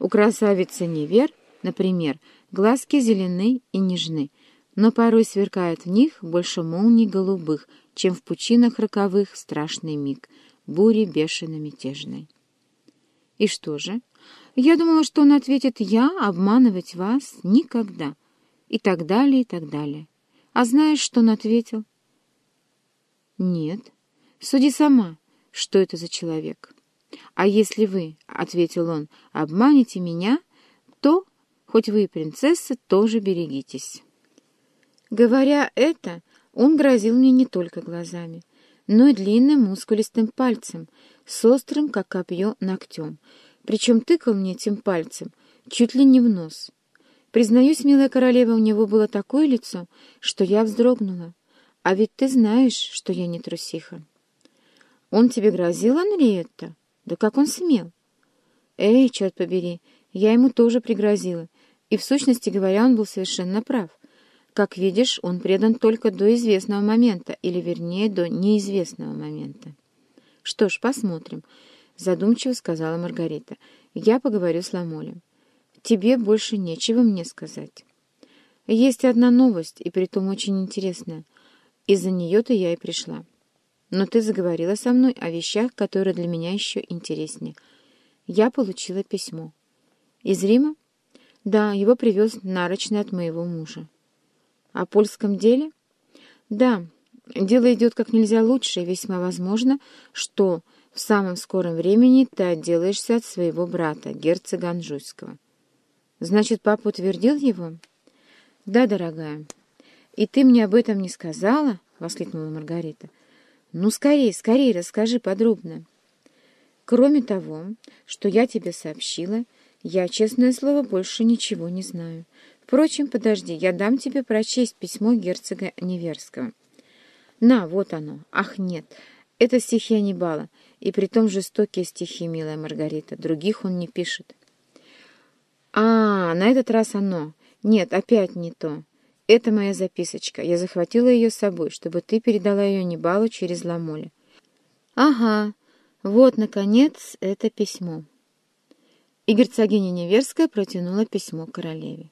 У красавицы Невер, например, глазки зелены и нежны, но порой сверкает в них больше молний голубых, чем в пучинах роковых страшный миг, бури бешено-мятежной. И что же? Я думала, что он ответит «Я обманывать вас никогда» и так далее, и так далее. А знаешь, что он ответил? Нет. Суди сама, что это за человек. А если вы, — ответил он, — обманете меня, то, хоть вы и принцесса, тоже берегитесь. Говоря это, он грозил мне не только глазами, но и длинным мускулистым пальцем, с острым, как копье, ногтем, причем тыкал мне этим пальцем чуть ли не в нос. Признаюсь, милая королева, у него было такое лицо, что я вздрогнула. А ведь ты знаешь, что я не трусиха. Он тебе грозил, Анриетта? Да как он смел? Эй, черт побери, я ему тоже пригрозила. И в сущности говоря, он был совершенно прав. Как видишь, он предан только до известного момента, или вернее, до неизвестного момента. Что ж, посмотрим, — задумчиво сказала Маргарита. Я поговорю с Ламолем. Тебе больше нечего мне сказать. Есть одна новость, и притом очень интересная. Из-за нее-то я и пришла. Но ты заговорила со мной о вещах, которые для меня еще интереснее. Я получила письмо. Из Рима? Да, его привез нарочный от моего мужа. О польском деле? Да, дело идет как нельзя лучше, и весьма возможно, что в самом скором времени ты отделаешься от своего брата, герцога Анжуйского. Значит, папа утвердил его? Да, дорогая. И ты мне об этом не сказала? Воскликнула Маргарита. Ну, скорее, скорее, расскажи подробно. Кроме того, что я тебе сообщила, я, честное слово, больше ничего не знаю. Впрочем, подожди, я дам тебе прочесть письмо герцога Неверского. На, вот оно. Ах, нет, это стихи Анибала, и притом жестокие стихи, милая Маргарита. Других он не пишет. А, на этот раз оно. Нет, опять не то. Это моя записочка. Я захватила ее с собой, чтобы ты передала ее Небалу через Ламоля. Ага, вот, наконец, это письмо. И герцогиня Неверская протянула письмо королеве.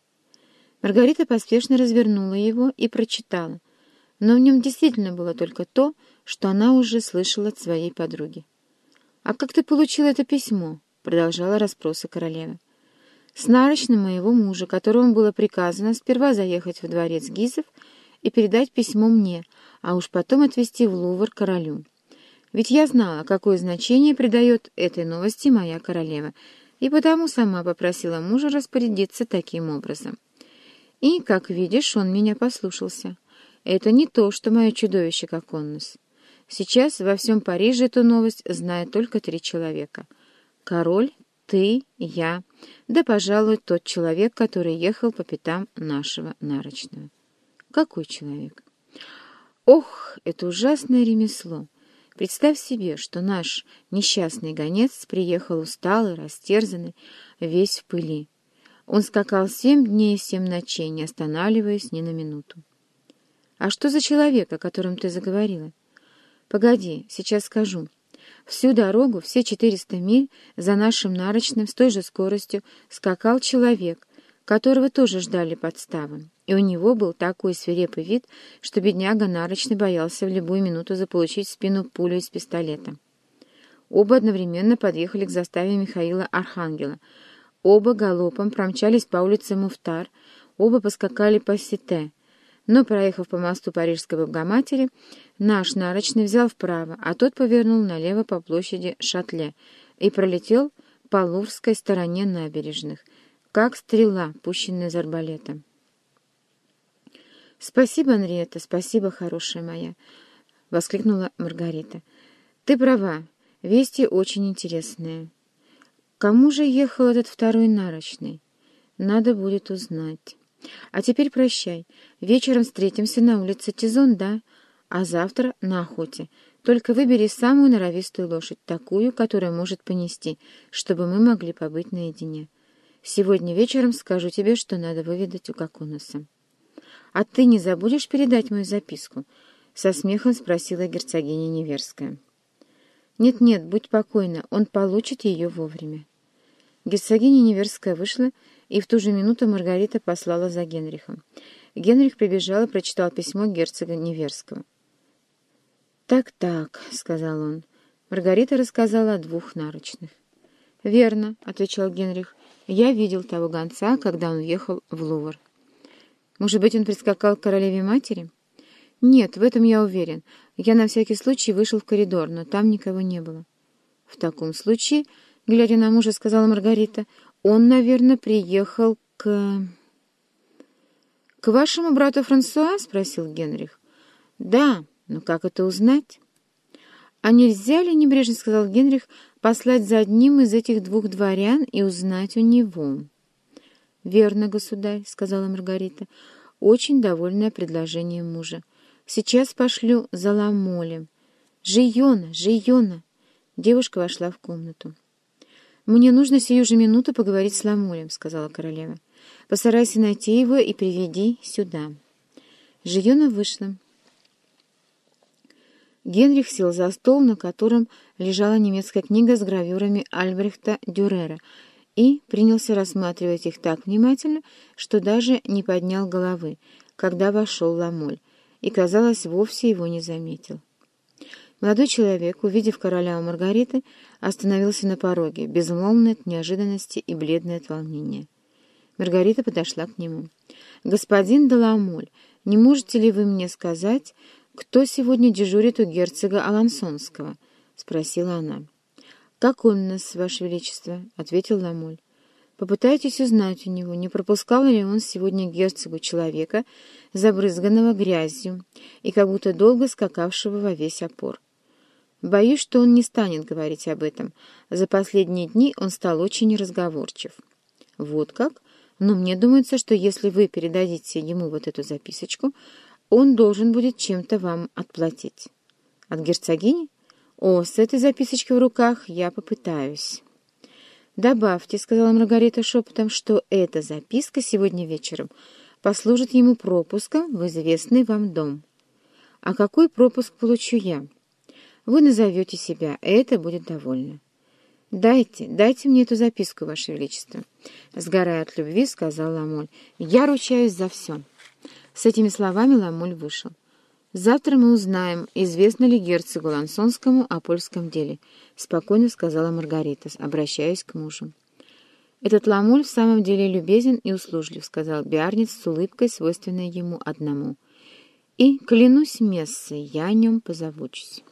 Маргарита поспешно развернула его и прочитала, но в нем действительно было только то, что она уже слышала от своей подруги. «А как ты получила это письмо?» — продолжала расспросы королева с нарочным моего мужа, которому было приказано сперва заехать в дворец Гизов и передать письмо мне, а уж потом отвезти в Лувр королю. Ведь я знала, какое значение придает этой новости моя королева, и потому сама попросила мужа распорядиться таким образом. И, как видишь, он меня послушался. Это не то, что мое чудовище, как Коннус. Сейчас во всем Париже эту новость знает только три человека. Король, ты, я, да, пожалуй, тот человек, который ехал по пятам нашего нарочного. Какой человек? Ох, это ужасное ремесло! Представь себе, что наш несчастный гонец приехал усталый, растерзанный, весь в пыли. Он скакал семь дней и семь ночей, не останавливаясь ни на минуту. А что за человек, о котором ты заговорила? Погоди, сейчас скажу. Всю дорогу, все 400 миль, за нашим нарочным с той же скоростью скакал человек, которого тоже ждали подставы. И у него был такой свирепый вид, что бедняга нарочный боялся в любую минуту заполучить в спину пулю из пистолета. Оба одновременно подъехали к заставе Михаила Архангела. Оба галопом промчались по улице Муфтар, оба поскакали по Сите. Но, проехав по мосту Парижской Богоматери, Наш нарочный взял вправо, а тот повернул налево по площади Шатле и пролетел по Лурской стороне набережных, как стрела, пущенная из арбалета. «Спасибо, Анриета, спасибо, хорошая моя!» — воскликнула Маргарита. «Ты права, вести очень интересные. Кому же ехал этот второй нарочный? Надо будет узнать. А теперь прощай. Вечером встретимся на улице Тизон, да?» а завтра на охоте. Только выбери самую норовистую лошадь, такую, которая может понести, чтобы мы могли побыть наедине. Сегодня вечером скажу тебе, что надо выведать у Коконуса. — А ты не забудешь передать мою записку? — со смехом спросила герцогиня Неверская. «Нет — Нет-нет, будь покойна, он получит ее вовремя. Герцогиня Неверская вышла, и в ту же минуту Маргарита послала за Генрихом. Генрих прибежал и прочитал письмо герцога Неверского. «Так-так», — сказал он. Маргарита рассказала о двух нарочных. «Верно», — отвечал Генрих. «Я видел того гонца, когда он въехал в Лувр». «Может быть, он прискакал к королеве-матери?» «Нет, в этом я уверен. Я на всякий случай вышел в коридор, но там никого не было». «В таком случае...» глядя на мужа, сказала Маргарита. «Он, наверное, приехал к...» «К вашему брату Франсуа?» — спросил Генрих. «Да, но как это узнать?» «А нельзя ли, — небрежно сказал Генрих, — послать за одним из этих двух дворян и узнать у него?» «Верно, государь», — сказала Маргарита, очень довольная предложением мужа. «Сейчас пошлю за Ламолем». «Жиона, Жиона!» Девушка вошла в комнату. «Мне нужно сию же минуту поговорить с Ламолем», — сказала королева. «Постарайся найти его и приведи сюда». Жиона вышла. Генрих сел за стол, на котором лежала немецкая книга с гравюрами Альбрехта Дюрера, и принялся рассматривать их так внимательно, что даже не поднял головы, когда вошел Ламоль, и, казалось, вовсе его не заметил. Молодой человек, увидев короля Маргариты, остановился на пороге, безмолвный от неожиданности и бледный от волнения. Маргарита подошла к нему. «Господин Даламоль, не можете ли вы мне сказать, кто сегодня дежурит у герцога Алансонского?» — спросила она. «Как он нас, Ваше Величество?» — ответил Ламоль. «Попытайтесь узнать у него, не пропускал ли он сегодня герцогу человека, забрызганного грязью и как будто долго скакавшего во весь опор». Боюсь, что он не станет говорить об этом. За последние дни он стал очень разговорчив. Вот как? Но мне думается, что если вы передадите ему вот эту записочку, он должен будет чем-то вам отплатить. От герцогини? О, с этой записочкой в руках я попытаюсь. «Добавьте», — сказала Маргарита шепотом, — «что эта записка сегодня вечером послужит ему пропуском в известный вам дом». «А какой пропуск получу я?» Вы назовете себя, и это будет довольно. «Дайте, дайте мне эту записку, Ваше Величество», — сгорая от любви, сказал Ламоль. «Я ручаюсь за все». С этими словами Ламоль вышел. «Завтра мы узнаем, известно ли герцогу Лансонскому о польском деле», — спокойно сказала Маргарита, обращаясь к мужу. «Этот Ламоль в самом деле любезен и услужлив», — сказал Биарниц с улыбкой, свойственной ему одному. «И, клянусь мессой, я о нем позабочусь».